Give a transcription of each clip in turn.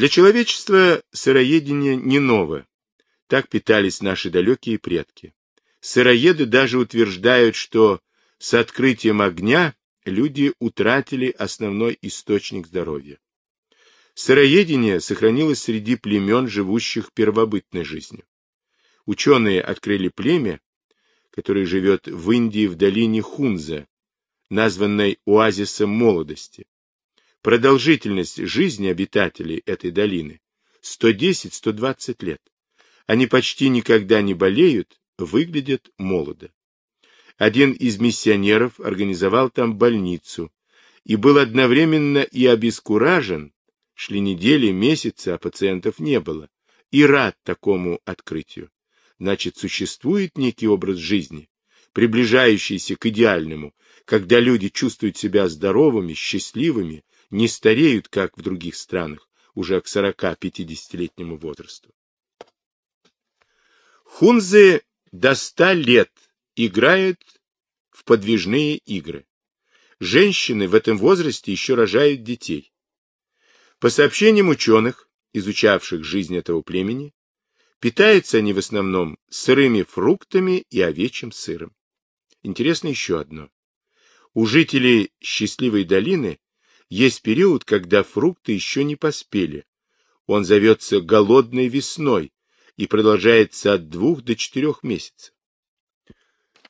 Для человечества сыроедение не ново. Так питались наши далекие предки. Сыроеды даже утверждают, что с открытием огня люди утратили основной источник здоровья. Сыроедение сохранилось среди племен, живущих первобытной жизнью. Ученые открыли племя, которое живет в Индии в долине Хунза, названной оазисом молодости. Продолжительность жизни обитателей этой долины 110-120 лет. Они почти никогда не болеют, выглядят молодо. Один из миссионеров организовал там больницу и был одновременно и обескуражен, шли недели, месяцы, а пациентов не было, и рад такому открытию. Значит, существует некий образ жизни, приближающийся к идеальному, когда люди чувствуют себя здоровыми, счастливыми, не стареют, как в других странах, уже к 40-50-летнему возрасту. Хунзы до 100 лет играют в подвижные игры. Женщины в этом возрасте еще рожают детей. По сообщениям ученых, изучавших жизнь этого племени, питаются они в основном сырыми фруктами и овечьим сыром. Интересно еще одно. У жителей счастливой долины есть период, когда фрукты еще не поспели. Он зовется голодной весной и продолжается от двух до четырех месяцев.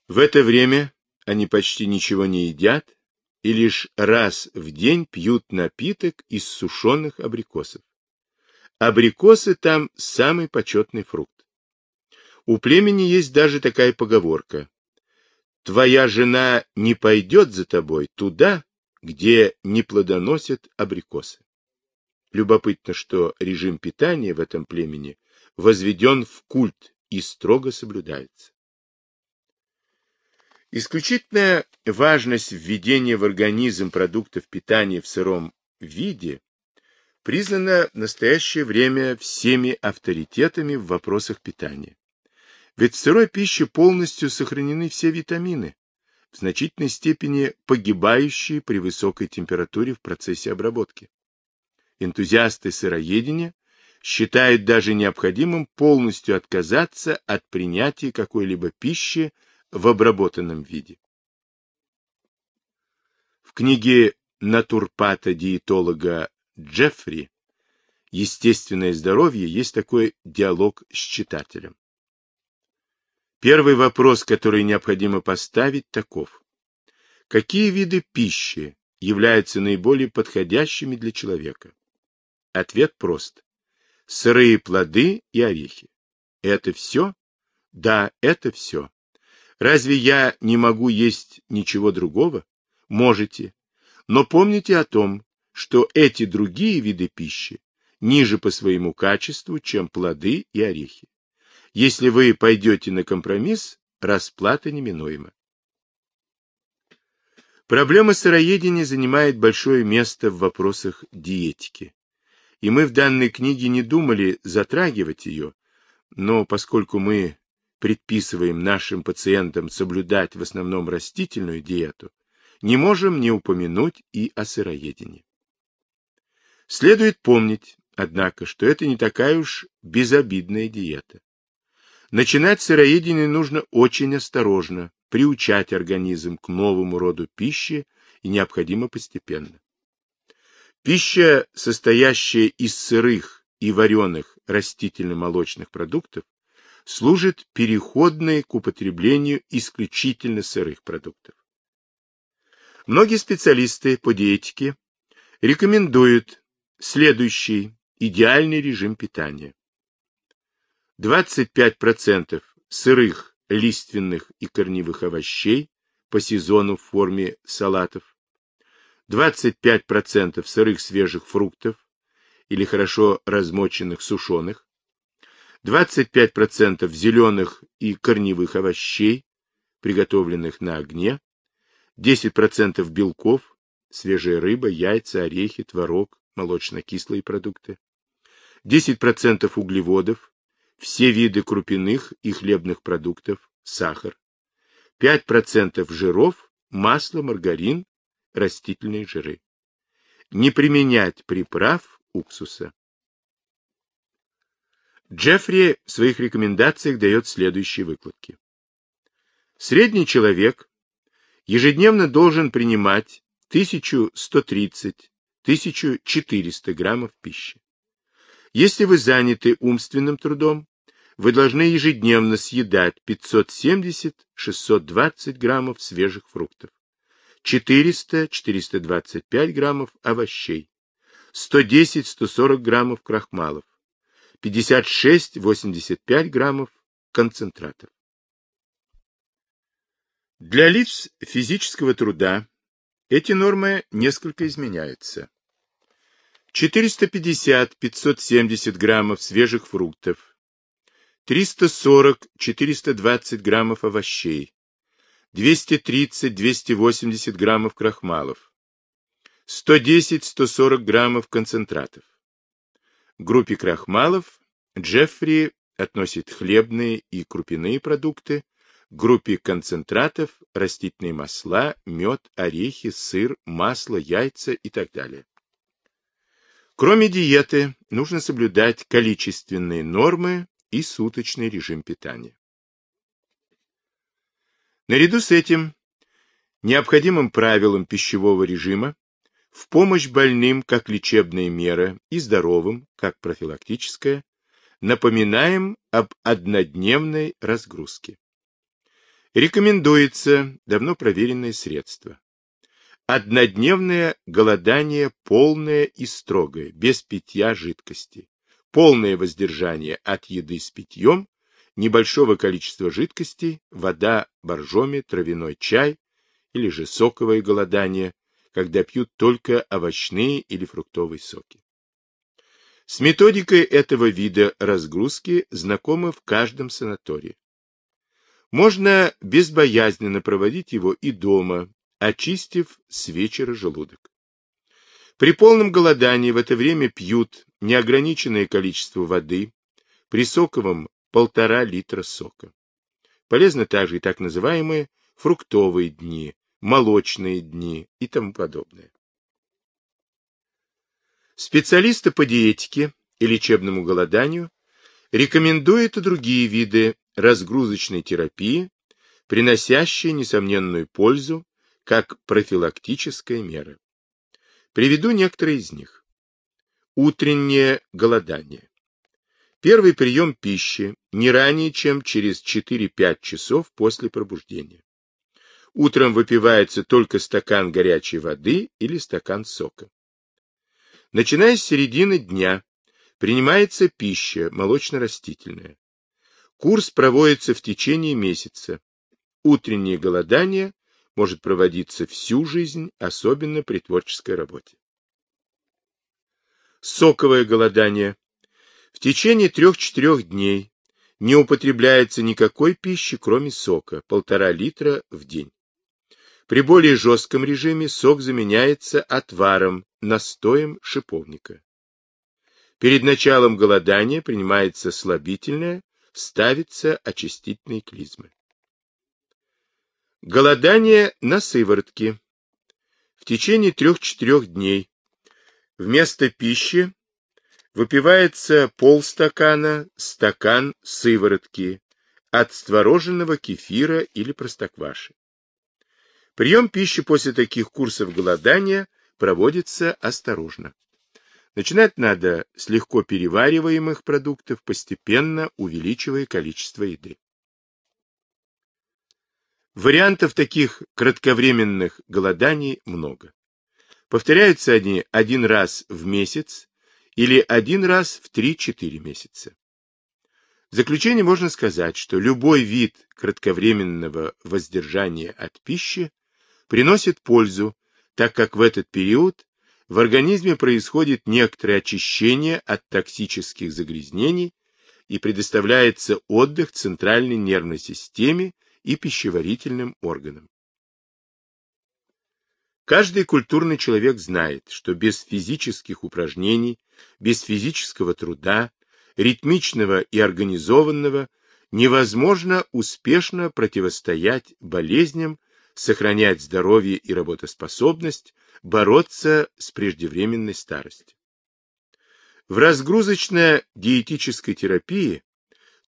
В это время они почти ничего не едят и лишь раз в день пьют напиток из сушеных абрикосов. Абрикосы там самый почетный фрукт. У племени есть даже такая поговорка. Твоя жена не пойдет за тобой туда, где не плодоносят абрикосы. Любопытно, что режим питания в этом племени возведен в культ и строго соблюдается. Исключительная важность введения в организм продуктов питания в сыром виде признана в настоящее время всеми авторитетами в вопросах питания. Ведь в сырой пище полностью сохранены все витамины, в значительной степени погибающие при высокой температуре в процессе обработки. Энтузиасты сыроедения считают даже необходимым полностью отказаться от принятия какой-либо пищи в обработанном виде. В книге натурпата-диетолога Джеффри «Естественное здоровье» есть такой диалог с читателем. Первый вопрос, который необходимо поставить, таков. Какие виды пищи являются наиболее подходящими для человека? Ответ прост. Сырые плоды и орехи. Это все? Да, это все. Разве я не могу есть ничего другого? Можете. Но помните о том, что эти другие виды пищи ниже по своему качеству, чем плоды и орехи. Если вы пойдете на компромисс, расплата неминуема. Проблема сыроедения занимает большое место в вопросах диетики. И мы в данной книге не думали затрагивать ее, но поскольку мы предписываем нашим пациентам соблюдать в основном растительную диету, не можем не упомянуть и о сыроедении. Следует помнить, однако, что это не такая уж безобидная диета. Начинать сыроедение нужно очень осторожно, приучать организм к новому роду пищи и необходимо постепенно. Пища, состоящая из сырых и вареных растительно-молочных продуктов, служит переходной к употреблению исключительно сырых продуктов. Многие специалисты по диетике рекомендуют следующий идеальный режим питания. 25% сырых лиственных и корневых овощей по сезону в форме салатов, 25% сырых свежих фруктов или хорошо размоченных сушеных, 25% зеленых и корневых овощей, приготовленных на огне, 10% белков, свежая рыба, яйца, орехи, творог, молочно-кислые продукты, 10% углеводов, все виды крупяных и хлебных продуктов, сахар, 5% жиров, масло, маргарин, растительные жиры. Не применять приправ уксуса. Джеффри в своих рекомендациях дает следующие выкладки. Средний человек ежедневно должен принимать 1130-1400 граммов пищи. Если вы заняты умственным трудом, вы должны ежедневно съедать 570-620 граммов свежих фруктов, 400-425 граммов овощей, 110-140 граммов крахмалов, 56-85 граммов концентратов. Для лиц физического труда эти нормы несколько изменяются. 450-570 граммов свежих фруктов, 340-420 граммов овощей, 230-280 граммов крахмалов, 110-140 граммов концентратов. К группе крахмалов Джеффри относит хлебные и крупяные продукты, к группе концентратов растительные масла, мед, орехи, сыр, масло, яйца и так далее. Кроме диеты, нужно соблюдать количественные нормы и суточный режим питания. Наряду с этим, необходимым правилам пищевого режима, в помощь больным как лечебная мера и здоровым как профилактическая, напоминаем об однодневной разгрузке. Рекомендуется давно проверенное средство Однодневное голодание полное и строгое, без питья жидкости. Полное воздержание от еды с питьем, небольшого количества жидкостей, вода, боржоми, травяной чай или же соковое голодание, когда пьют только овощные или фруктовые соки. С методикой этого вида разгрузки знакомы в каждом санатории. Можно безбоязненно проводить его и дома, очистив с вечера желудок. При полном голодании в это время пьют неограниченное количество воды, при соковом полтора литра сока. Полезны также и так называемые фруктовые дни, молочные дни и тому подобное. Специалисты по диетике и лечебному голоданию рекомендуют и другие виды разгрузочной терапии, приносящие несомненную пользу как профилактическая мера. Приведу некоторые из них. Утреннее голодание. Первый прием пищи не ранее, чем через 4-5 часов после пробуждения. Утром выпивается только стакан горячей воды или стакан сока. Начиная с середины дня принимается пища молочно-растительная. Курс проводится в течение месяца. Утреннее голодание может проводиться всю жизнь, особенно при творческой работе. Соковое голодание. В течение трех-четырех дней не употребляется никакой пищи, кроме сока, полтора литра в день. При более жестком режиме сок заменяется отваром, настоем шиповника. Перед началом голодания принимается слабительное, ставится очистительные клизмы. Голодание на сыворотке. В течение трех-четырех дней вместо пищи выпивается полстакана, стакан сыворотки от створоженного кефира или простокваши. Прием пищи после таких курсов голодания проводится осторожно. Начинать надо с легко перевариваемых продуктов, постепенно увеличивая количество еды. Вариантов таких кратковременных голоданий много. Повторяются они один раз в месяц или один раз в 3-4 месяца. В заключение можно сказать, что любой вид кратковременного воздержания от пищи приносит пользу, так как в этот период в организме происходит некоторое очищение от токсических загрязнений и предоставляется отдых центральной нервной системе и пищеварительным органам. Каждый культурный человек знает, что без физических упражнений, без физического труда, ритмичного и организованного, невозможно успешно противостоять болезням, сохранять здоровье и работоспособность, бороться с преждевременной старостью. В разгрузочно-диетической терапии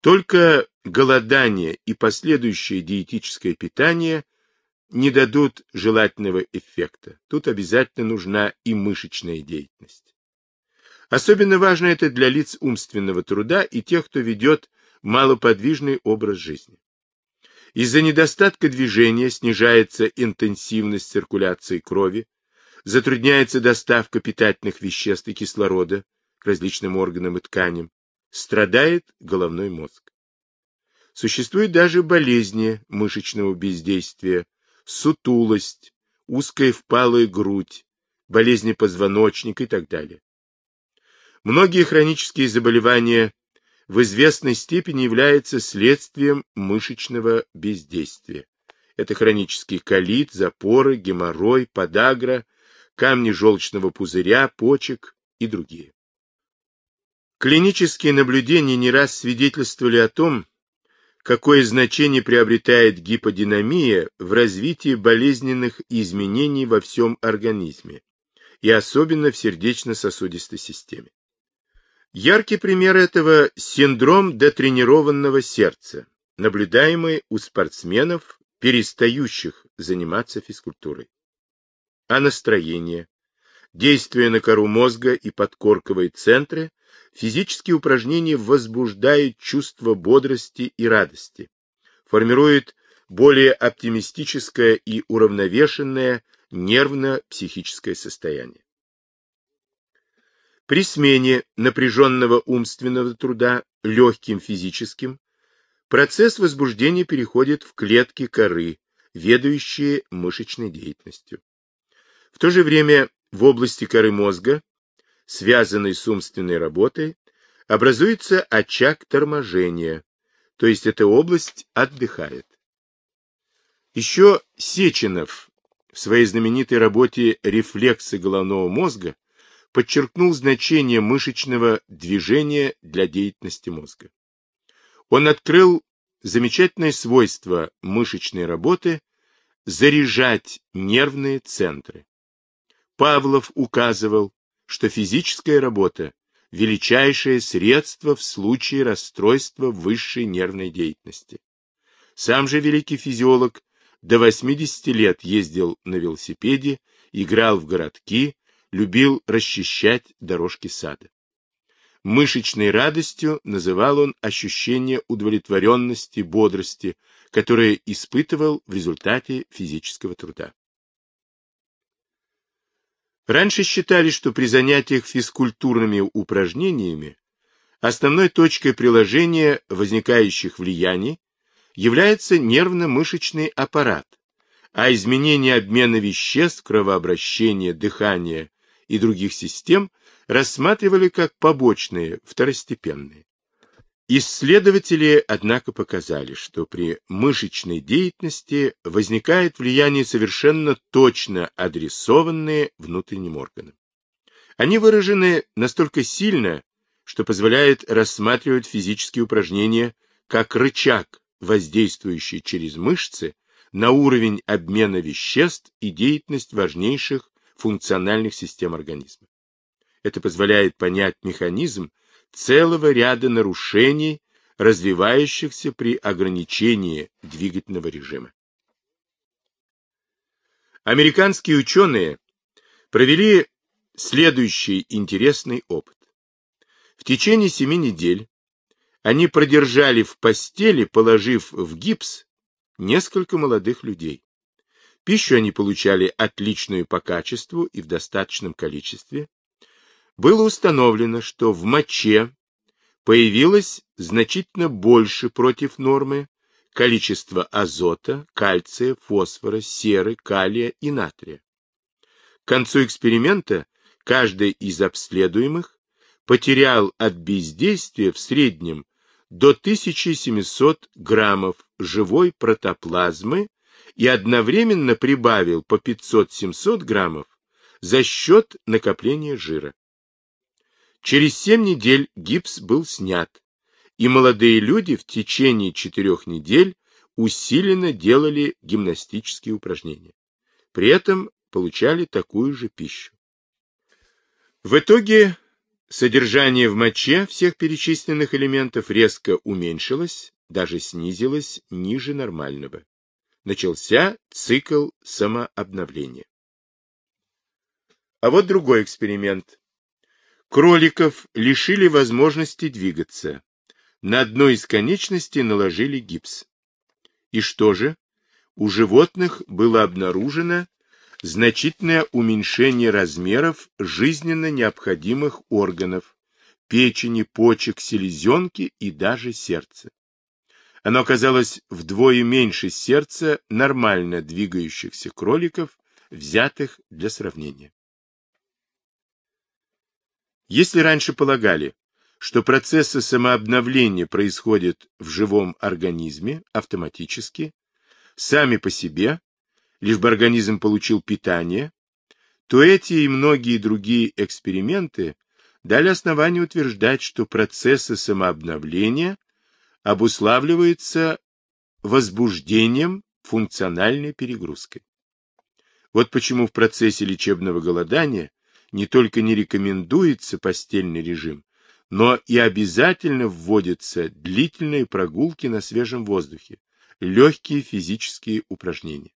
только голодание и последующее диетическое питание не дадут желательного эффекта. Тут обязательно нужна и мышечная деятельность. Особенно важно это для лиц умственного труда и тех, кто ведет малоподвижный образ жизни. Из-за недостатка движения снижается интенсивность циркуляции крови, затрудняется доставка питательных веществ и кислорода к различным органам и тканям, страдает головной мозг. Существуют даже болезни мышечного бездействия, сутулость, узкая впалая грудь, болезни позвоночника и так далее. Многие хронические заболевания в известной степени являются следствием мышечного бездействия. Это хронический колит, запоры, геморрой, подагра, камни желчного пузыря, почек и другие. Клинические наблюдения не раз свидетельствовали о том, какое значение приобретает гиподинамия в развитии болезненных изменений во всем организме, и особенно в сердечно-сосудистой системе. Яркий пример этого – синдром детренированного сердца, наблюдаемый у спортсменов, перестающих заниматься физкультурой. А настроение, действие на кору мозга и подкорковые центры Физические упражнения возбуждают чувство бодрости и радости, формируют более оптимистическое и уравновешенное нервно-психическое состояние. При смене напряженного умственного труда легким физическим процесс возбуждения переходит в клетки коры, ведающие мышечной деятельностью. В то же время в области коры мозга связанный с умственной работой, образуется очаг торможения, то есть эта область отдыхает. Еще Сеченов в своей знаменитой работе «Рефлексы головного мозга» подчеркнул значение мышечного движения для деятельности мозга. Он открыл замечательное свойство мышечной работы заряжать нервные центры. Павлов указывал, что физическая работа – величайшее средство в случае расстройства высшей нервной деятельности. Сам же великий физиолог до 80 лет ездил на велосипеде, играл в городки, любил расчищать дорожки сада. Мышечной радостью называл он ощущение удовлетворенности, бодрости, которое испытывал в результате физического труда. Раньше считали, что при занятиях физкультурными упражнениями основной точкой приложения возникающих влияний является нервно-мышечный аппарат, а изменение обмена веществ, кровообращения, дыхания и других систем рассматривали как побочные, второстепенные. Исследователи, однако, показали, что при мышечной деятельности возникает влияние совершенно точно адресованные внутренним органам. Они выражены настолько сильно, что позволяет рассматривать физические упражнения как рычаг, воздействующий через мышцы на уровень обмена веществ и деятельность важнейших функциональных систем организма. Это позволяет понять механизм, целого ряда нарушений, развивающихся при ограничении двигательного режима. Американские ученые провели следующий интересный опыт. В течение семи недель они продержали в постели, положив в гипс, несколько молодых людей. Пищу они получали отличную по качеству и в достаточном количестве, было установлено, что в моче появилось значительно больше против нормы количество азота, кальция, фосфора, серы, калия и натрия. К концу эксперимента каждый из обследуемых потерял от бездействия в среднем до 1700 граммов живой протоплазмы и одновременно прибавил по 500-700 граммов за счет накопления жира. Через семь недель гипс был снят, и молодые люди в течение четырех недель усиленно делали гимнастические упражнения. При этом получали такую же пищу. В итоге Содержание в моче всех перечисленных элементов резко уменьшилось, даже снизилось ниже нормального. Начался цикл самообновления. А вот другой эксперимент. Кроликов лишили возможности двигаться. На одной из конечностей наложили гипс. И что же? У животных было обнаружено значительное уменьшение размеров жизненно необходимых органов, печени, почек, селезенки и даже сердца. Оно оказалось вдвое меньше сердца нормально двигающихся кроликов, взятых для сравнения. Если раньше полагали, что процессы самообновления происходят в живом организме автоматически, сами по себе, лишь бы организм получил питание, то эти и многие другие эксперименты дали основание утверждать, что процессы самообновления обуславливаются возбуждением функциональной перегрузкой. Вот почему в процессе лечебного голодания не только не рекомендуется постельный режим, но и обязательно вводятся длительные прогулки на свежем воздухе, легкие физические упражнения.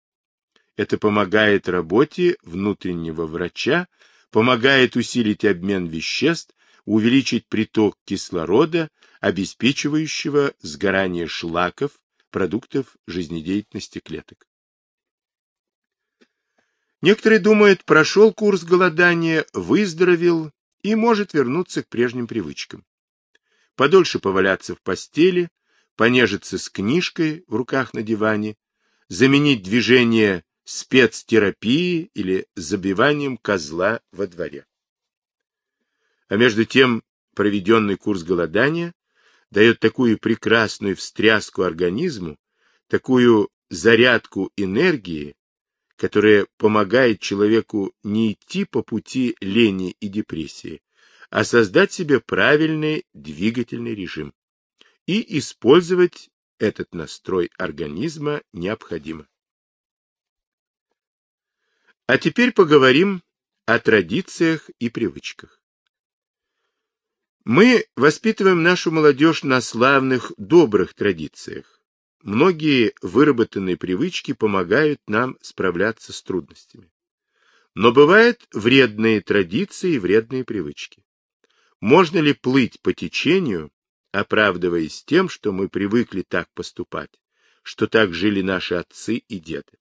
Это помогает работе внутреннего врача, помогает усилить обмен веществ, увеличить приток кислорода, обеспечивающего сгорание шлаков, продуктов жизнедеятельности клеток. Некоторые думают, прошел курс голодания, выздоровел и может вернуться к прежним привычкам. Подольше поваляться в постели, понежиться с книжкой в руках на диване, заменить движение спецтерапией или забиванием козла во дворе. А между тем проведенный курс голодания дает такую прекрасную встряску организму, такую зарядку энергии, которая помогает человеку не идти по пути лени и депрессии, а создать себе правильный двигательный режим. И использовать этот настрой организма необходимо. А теперь поговорим о традициях и привычках. Мы воспитываем нашу молодежь на славных, добрых традициях. Многие выработанные привычки помогают нам справляться с трудностями. Но бывают вредные традиции и вредные привычки. Можно ли плыть по течению, оправдываясь тем, что мы привыкли так поступать, что так жили наши отцы и деды?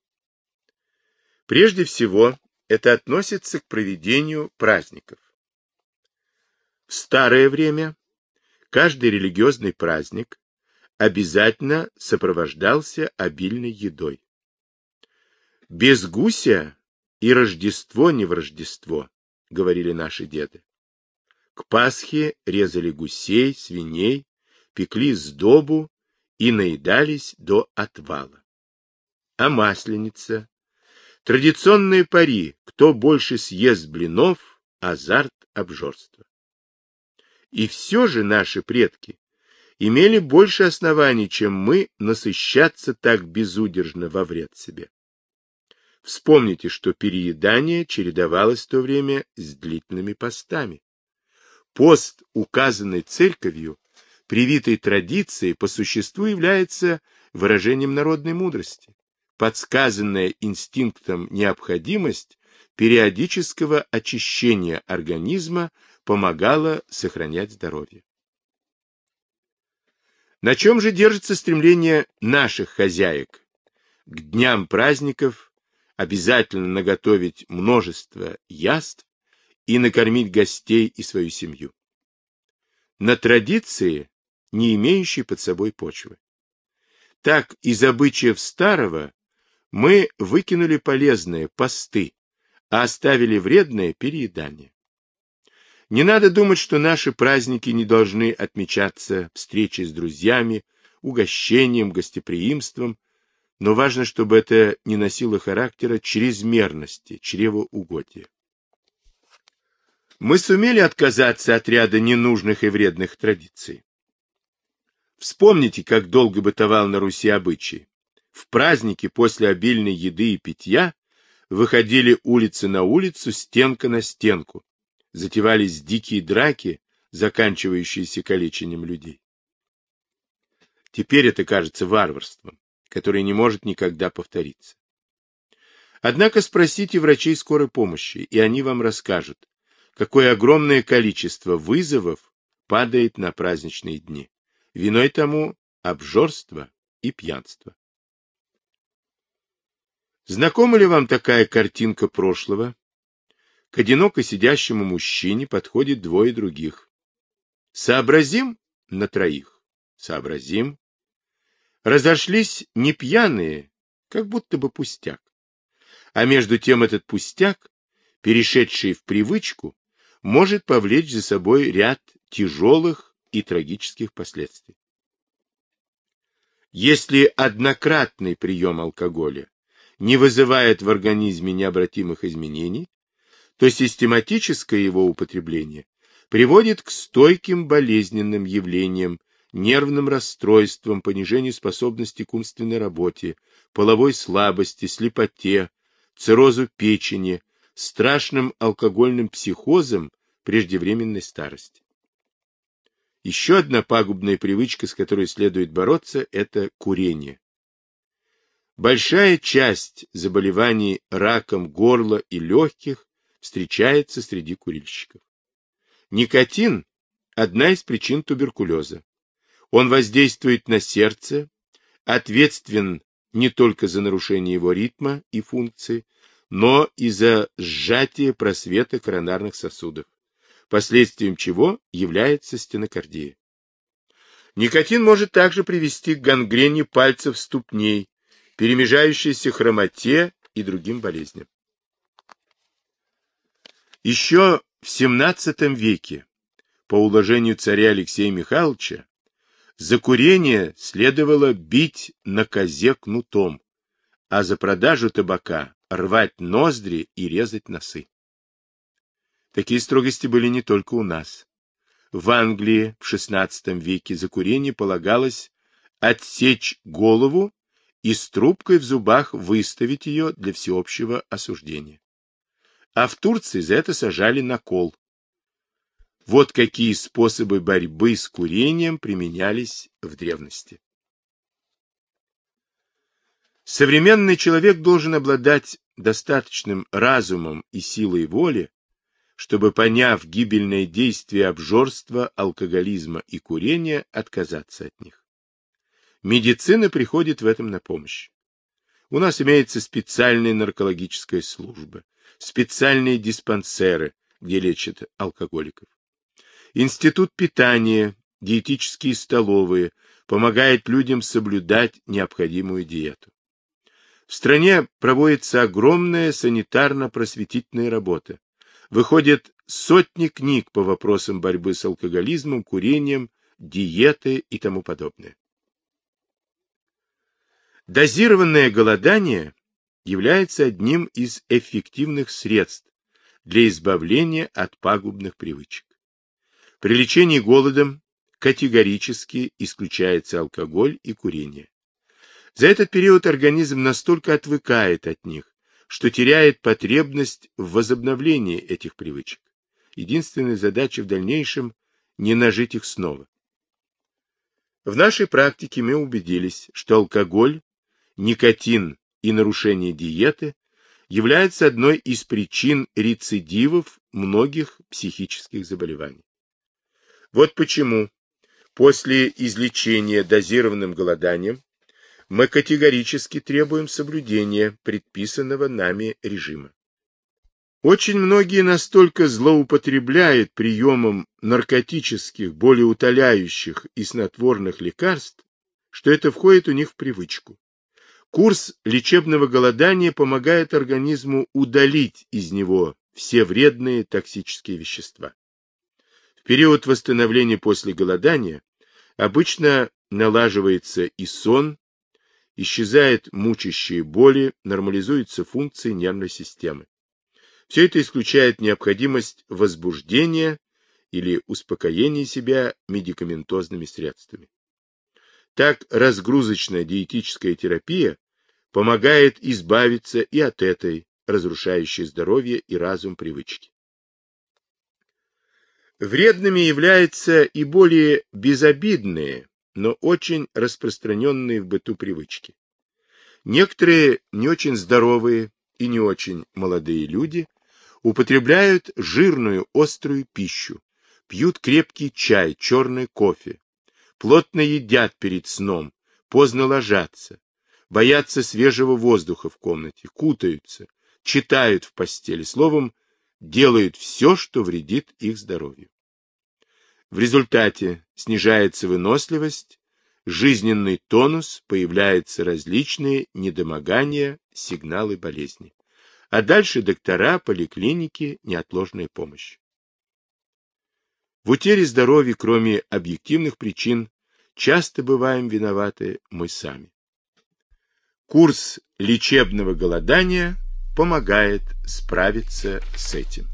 Прежде всего, это относится к проведению праздников. В старое время каждый религиозный праздник обязательно сопровождался обильной едой. Без гуся и Рождество не в Рождество, говорили наши деды. К Пасхе резали гусей, свиней, пекли сдобу и наедались до отвала. А масленица, Традиционные пари, кто больше съест блинов, азарт обжорства. И все же наши предки имели больше оснований, чем мы, насыщаться так безудержно во вред себе. Вспомните, что переедание чередовалось в то время с длительными постами. Пост, указанный церковью, привитой традицией, по существу является выражением народной мудрости подсказанная инстинктом необходимость периодического очищения организма помогала сохранять здоровье. На чем же держится стремление наших хозяек? К дням праздников обязательно наготовить множество яств и накормить гостей и свою семью. На традиции, не имеющей под собой почвы. Так из обычаев старого мы выкинули полезные посты, а оставили вредное переедание. Не надо думать, что наши праздники не должны отмечаться встречей с друзьями, угощением, гостеприимством, но важно, чтобы это не носило характера чрезмерности, чревоугодия. Мы сумели отказаться от ряда ненужных и вредных традиций. Вспомните, как долго бытовал на Руси обычай. В праздники после обильной еды и питья выходили улицы на улицу, стенка на стенку. Затевались дикие драки, заканчивающиеся калечением людей. Теперь это кажется варварством, которое не может никогда повториться. Однако спросите врачей скорой помощи, и они вам расскажут, какое огромное количество вызовов падает на праздничные дни. Виной тому обжорство и пьянство. Знакома ли вам такая картинка прошлого? К одиноко сидящему мужчине подходит двое других. Сообразим на троих? Сообразим. Разошлись не пьяные, как будто бы пустяк. А между тем этот пустяк, перешедший в привычку, может повлечь за собой ряд тяжелых и трагических последствий. Если однократный прием алкоголя не вызывает в организме необратимых изменений, то систематическое его употребление приводит к стойким болезненным явлениям, нервным расстройствам, понижению способности к умственной работе, половой слабости, слепоте, циррозу печени, страшным алкогольным психозом преждевременной старости. Еще одна пагубная привычка, с которой следует бороться, это курение. Большая часть заболеваний раком горла и легких встречается среди курильщиков. Никотин – одна из причин туберкулеза. Он воздействует на сердце, ответственен не только за нарушение его ритма и функции, но и за сжатие просвета коронарных сосудов последствием чего является стенокардия. Никотин может также привести к гангрене пальцев ступней, перемежающейся хромоте и другим болезням. Еще в XVII веке, по уложению царя Алексея Михайловича, за курение следовало бить на козе кнутом, а за продажу табака рвать ноздри и резать носы. Такие строгости были не только у нас. В Англии в XVI веке за курение полагалось отсечь голову и с трубкой в зубах выставить ее для всеобщего осуждения. А в Турции за это сажали на кол. Вот какие способы борьбы с курением применялись в древности. Современный человек должен обладать достаточным разумом и силой воли, чтобы, поняв гибельное действие обжорства, алкоголизма и курения, отказаться от них. Медицина приходит в этом на помощь. У нас имеется специальная наркологическая служба, специальные диспансеры, где лечат алкоголиков. Институт питания, диетические столовые помогают людям соблюдать необходимую диету. В стране проводится огромная санитарно-просветительная работа. Выходят сотни книг по вопросам борьбы с алкоголизмом, курением, диеты и тому подобное. Дозированное голодание является одним из эффективных средств для избавления от пагубных привычек. При лечении голодом категорически исключается алкоголь и курение. За этот период организм настолько отвыкает от них, что теряет потребность в возобновлении этих привычек. Единственная задача в дальнейшем – не нажить их снова. В нашей практике мы убедились, что алкоголь, никотин и нарушение диеты являются одной из причин рецидивов многих психических заболеваний. Вот почему после излечения дозированным голоданием мы категорически требуем соблюдения предписанного нами режима. Очень многие настолько злоупотребляют приемом наркотических, болеутоляющих и снотворных лекарств, что это входит у них в привычку. Курс лечебного голодания помогает организму удалить из него все вредные токсические вещества. В период восстановления после голодания обычно налаживается и сон, исчезают мучащие боли, нормализуются функции нервной системы. Все это исключает необходимость возбуждения или успокоения себя медикаментозными средствами. Так разгрузочная диетическая терапия помогает избавиться и от этой разрушающей здоровье и разум привычки. Вредными являются и более безобидные, но очень распространенные в быту привычки. Некоторые не очень здоровые и не очень молодые люди употребляют жирную острую пищу, пьют крепкий чай, черный кофе, плотно едят перед сном, поздно ложатся, боятся свежего воздуха в комнате, кутаются, читают в постели, словом, делают все, что вредит их здоровью. В результате снижается выносливость, жизненный тонус, появляются различные недомогания, сигналы болезни. А дальше доктора, поликлиники, неотложная помощь. В утере здоровья, кроме объективных причин, часто бываем виноваты мы сами. Курс лечебного голодания помогает справиться с этим.